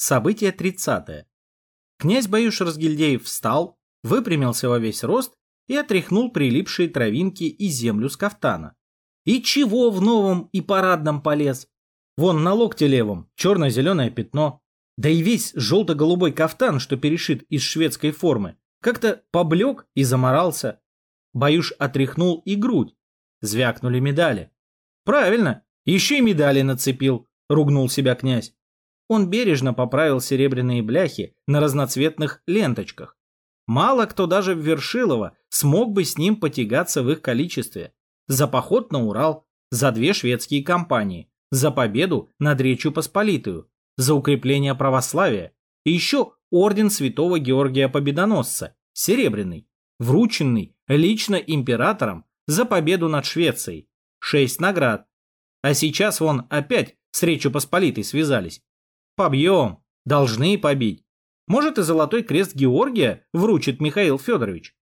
Событие 30. Князь Баюш Разгильдеев встал, выпрямился во весь рост и отряхнул прилипшие травинки и землю с кафтана. И чего в новом и парадном полез? Вон на локте левом черно-зеленое пятно. Да и весь желто-голубой кафтан, что перешит из шведской формы, как-то поблек и заморался. Баюш отряхнул и грудь. Звякнули медали. Правильно, еще и медали нацепил, ругнул себя князь. Он бережно поправил серебряные бляхи на разноцветных ленточках. Мало кто даже в Вершилово смог бы с ним потягаться в их количестве. За поход на Урал, за две шведские кампании, за победу над Речью Посполитую, за укрепление православия и еще орден святого Георгия Победоносца, серебряный, врученный лично императором за победу над Швецией. Шесть наград. А сейчас вон опять с Речью Посполитой связались. Побьем. Должны побить. Может и золотой крест Георгия вручит Михаил Федорович.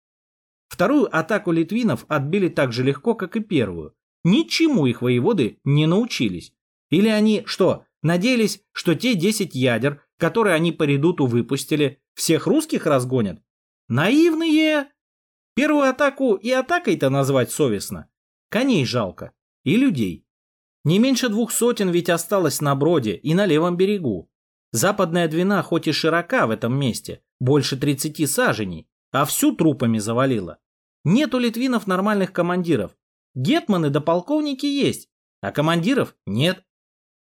Вторую атаку литвинов отбили так же легко, как и первую. Ничему их воеводы не научились. Или они что, надеялись, что те 10 ядер, которые они по редуту выпустили, всех русских разгонят? Наивные! Первую атаку и атакой-то назвать совестно. Коней жалко. И людей. Не меньше двух сотен ведь осталось на броде и на левом берегу. Западная Двина хоть и широка в этом месте, больше 30 саженей, а всю трупами завалила. Нет у литвинов нормальных командиров. Гетманы да полковники есть, а командиров нет.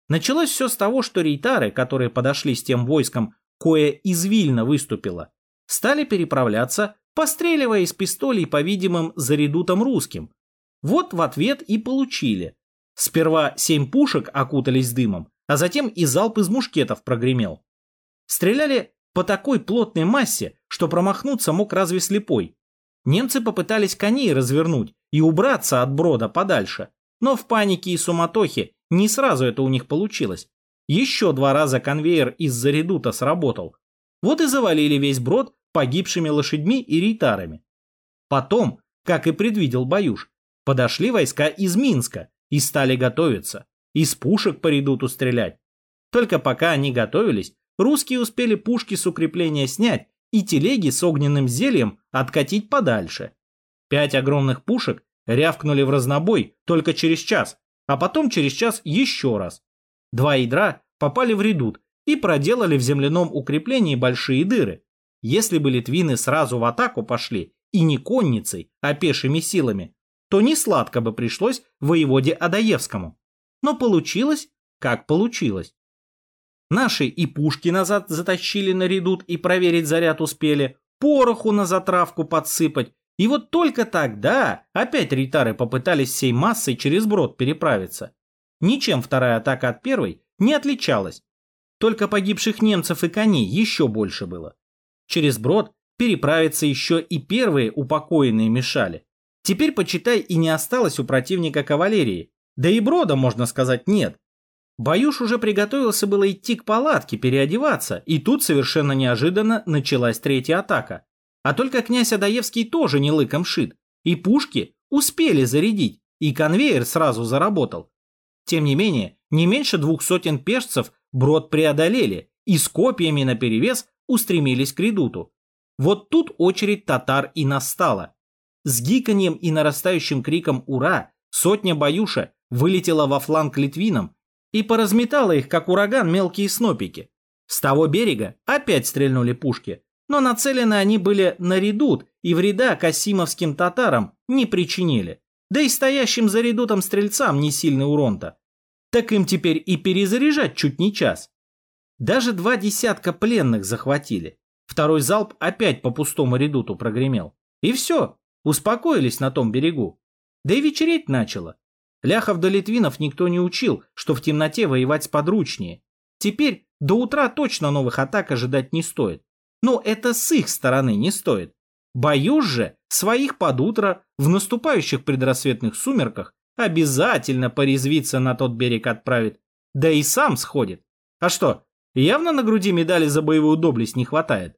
Началось все с того, что рейтары, которые подошли с тем войском, кое извильно выступило, стали переправляться, постреливая из пистолей по видимым за редутом русским. Вот в ответ и получили. Сперва семь пушек окутались дымом, а затем и залп из мушкетов прогремел. Стреляли по такой плотной массе, что промахнуться мог разве слепой. Немцы попытались коней развернуть и убраться от брода подальше, но в панике и суматохе не сразу это у них получилось. Еще два раза конвейер из-за редута сработал. Вот и завалили весь брод погибшими лошадьми и рейтарами. Потом, как и предвидел Баюш, подошли войска из Минска и стали готовиться, из пушек по редуту стрелять. Только пока они готовились, русские успели пушки с укрепления снять и телеги с огненным зельем откатить подальше. Пять огромных пушек рявкнули в разнобой только через час, а потом через час еще раз. Два ядра попали в редут и проделали в земляном укреплении большие дыры. Если бы литвины сразу в атаку пошли, и не конницей, а пешими силами, то не сладко бы пришлось воеводе Адаевскому. Но получилось, как получилось. Наши и пушки назад затащили на редут и проверить заряд успели, пороху на затравку подсыпать, и вот только тогда опять ритары попытались всей массой через брод переправиться. Ничем вторая атака от первой не отличалась. Только погибших немцев и коней еще больше было. Через брод переправиться еще и первые упокоенные мешали. Теперь, почитай, и не осталось у противника кавалерии. Да и брода, можно сказать, нет. Баюш уже приготовился было идти к палатке, переодеваться, и тут совершенно неожиданно началась третья атака. А только князь Адаевский тоже не лыком шит, и пушки успели зарядить, и конвейер сразу заработал. Тем не менее, не меньше двух сотен пешцев брод преодолели и с копьями наперевес устремились к редуту. Вот тут очередь татар и настала. С гиканьем и нарастающим криком «Ура!» сотня баюша вылетела во фланг литвинам и поразметала их, как ураган, мелкие снопики. С того берега опять стрельнули пушки, но нацелены они были на редут и вреда касимовским татарам не причинили. Да и стоящим за редутом стрельцам не сильный урон-то. Так им теперь и перезаряжать чуть не час. Даже два десятка пленных захватили. Второй залп опять по пустому редуту прогремел. И все, Успокоились на том берегу. Да и вечереть начало. Ляхов до Литвинов никто не учил, что в темноте воевать сподручнее. Теперь до утра точно новых атак ожидать не стоит. Но это с их стороны не стоит. Боюсь же, своих под утро, в наступающих предрассветных сумерках, обязательно порезвиться на тот берег отправит. Да и сам сходит. А что, явно на груди медали за боевую доблесть не хватает?